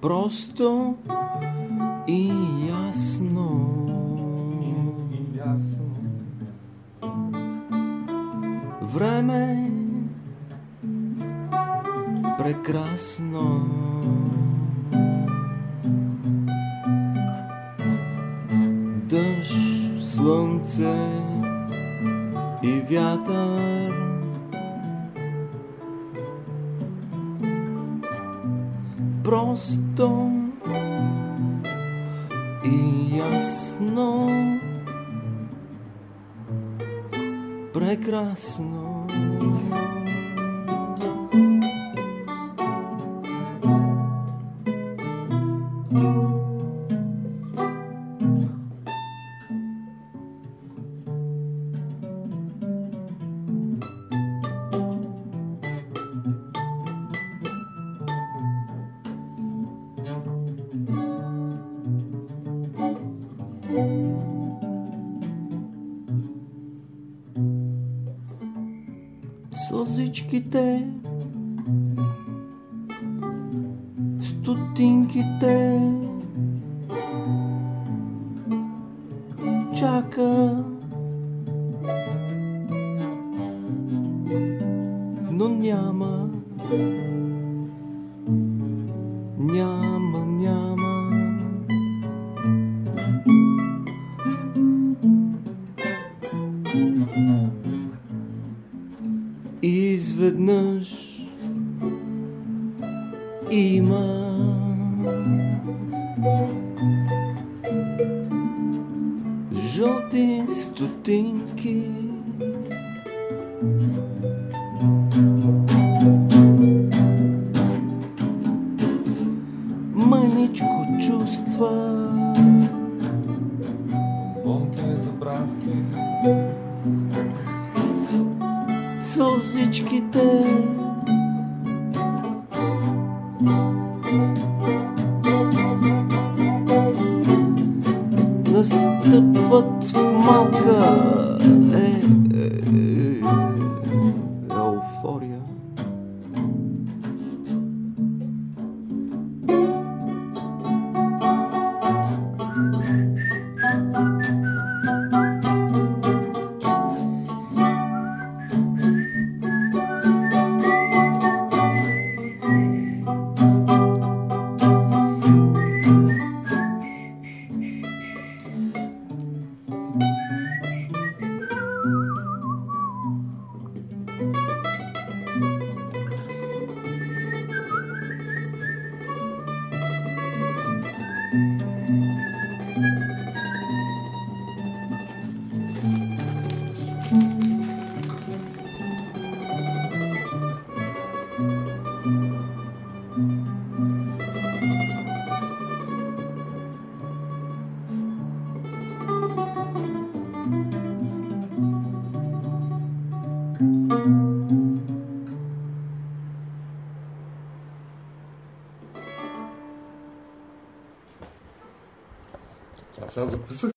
Просто и ясно. И ясно. Време прекрасно. Дъжд, слънце и вятър. prostom i jasnom, prekrásnom. Сълзичките, стотинките чакат, но няма, няма. Изведнъж има жълти стотинки. Мъничко чувства Болки незабравки. Сълзичките. Настъпват в малка е, 老嫂子不是？